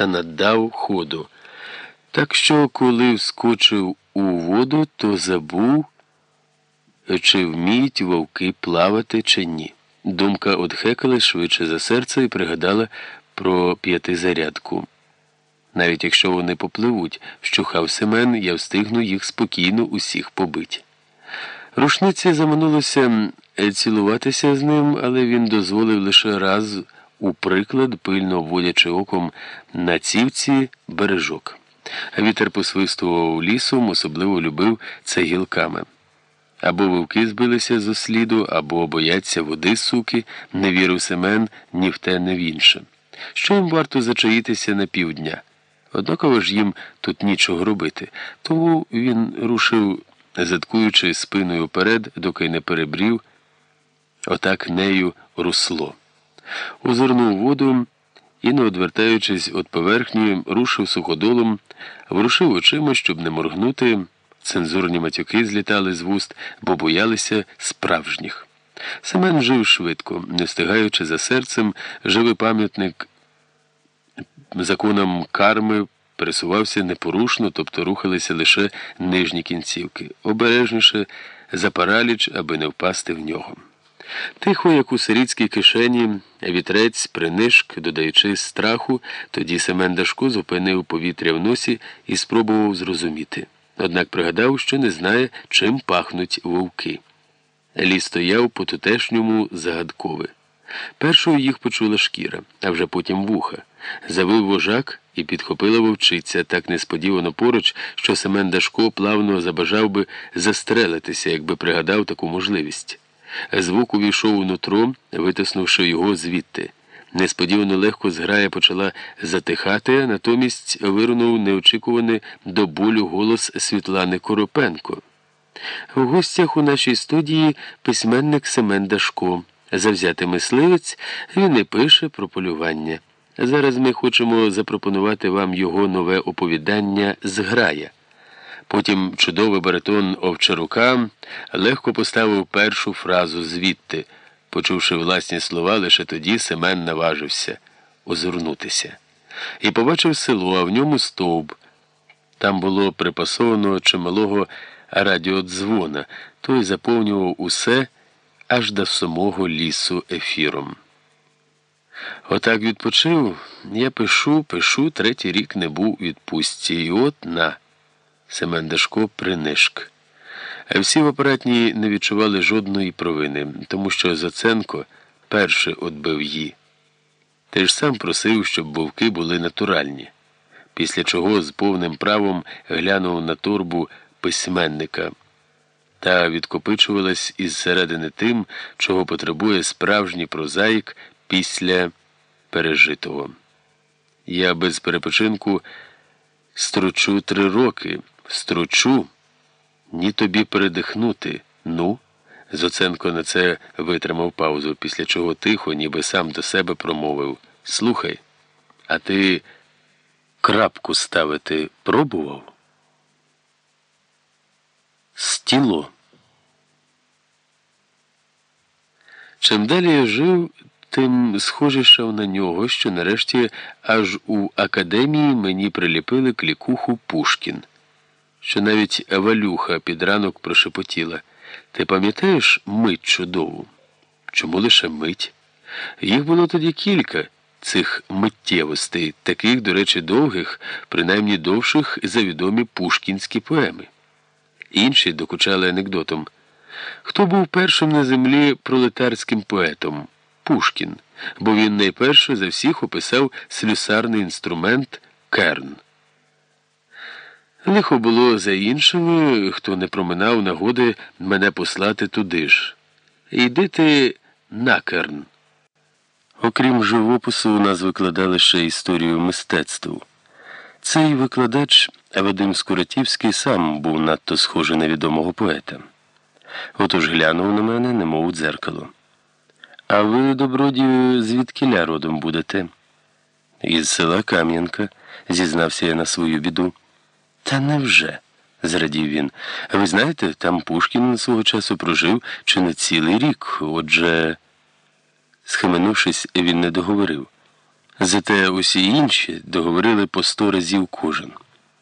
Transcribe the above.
та наддав ходу. Так що, коли вскочив у воду, то забув, чи вміють вовки плавати, чи ні. Думка одхекала швидше за серце і пригадала про п'ятизарядку. Навіть якщо вони попливуть, вщухав Семен, я встигну їх спокійно усіх побити. Рушниці заманулося цілуватися з ним, але він дозволив лише раз у приклад, пильно вводячи оком на цівці бережок. Вітер посвистував лісом, особливо любив це гілками. Або вовки збилися з сліду, або бояться води, суки, не вірив Семен ні в те, ні в інше. Що їм варто зачаїтися на півдня? Однаково ж їм тут нічого робити, тому він рушив, заткуючи спиною вперед, доки не перебрів, отак нею русло. Озирнув воду і, не одвертаючись від поверхні, рушив суходолом, ворушив очима, щоб не моргнути. Цензурні матюки злітали з вуст, бо боялися справжніх. Семен жив швидко, не встигаючи за серцем, живий пам'ятник законам карми пересувався непорушно, тобто рухалися лише нижні кінцівки, обережніше за параліч, аби не впасти в нього. Тихо, як у сирітській кишені, вітрець принишк, додаючи страху, тоді Семен Дашко зупинив повітря в носі і спробував зрозуміти. Однак пригадав, що не знає, чим пахнуть вовки. Ліс стояв по тутешньому загадкове. Першою їх почула шкіра, а вже потім вуха. Завив вожак і підхопила вовчиця так несподівано поруч, що Семен Дашко плавно забажав би застрелитися, якби пригадав таку можливість. Звук увійшов у нутро, витиснувши його звідти. Несподівано легко зграя почала затихати, натомість вирунув неочікуваний до болю голос Світлани Коропенко. В гостях у нашій студії письменник Семен Дашко. Завзятий мисливець, він і пише про полювання. Зараз ми хочемо запропонувати вам його нове оповідання Зграя. Потім чудовий баритон Овчарука легко поставив першу фразу звідти. Почувши власні слова, лише тоді Семен наважився озирнутися. І побачив село, а в ньому стовп. Там було припасовано чималого радіодзвона, той заповнював усе аж до самого лісу ефіром. Отак відпочив, я пишу, пишу, третій рік не був відпустці. І от на. Семен Дашко принишк. А всі в апаратні не відчували жодної провини, тому що Заценко перше отбив її. Ти ж сам просив, щоб вовки були натуральні, після чого з повним правом глянув на торбу письменника та відкопичувалась із середини тим, чого потребує справжній прозаїк після пережитого. Я без перепочинку стручу три роки, стручу, ні тобі передихнути. Ну. Зоценко на це витримав паузу, після чого тихо, ніби сам до себе промовив Слухай, а ти крапку ставити пробував? Стіло. Чим далі я жив, тим схожішав на нього, що нарешті аж у академії мені приліпили клікуху Пушкін, що навіть Валюха під ранок прошепотіла. Ти пам'ятаєш мить чудову? Чому лише мить? Їх було тоді кілька цих миттєвостей, таких, до речі, довгих, принаймні довших за відомі пушкінські поеми. Інші докучали анекдотом. Хто був першим на землі пролетарським поетом? Пушкін, бо він найперше за всіх описав слюсарний інструмент керн. Лихо було за іншими, хто не проминав нагоди мене послати туди ж. Йди ти на керн. Окрім живопису, у нас викладали ще історію мистецтва. Цей викладач Вадим Скуратівський сам був надто схожий на відомого поета. Отож глянув на мене, немов у дзеркало. А ви, добродію, звідкиля родом будете? Із села Кам'янка, зізнався я на свою біду. Та невже? зрадів він. Ви знаєте, там Пушкін свого часу прожив чи не цілий рік, отже. Схаменувшись, він не договорив. Зате усі інші договорили по сто разів кожен.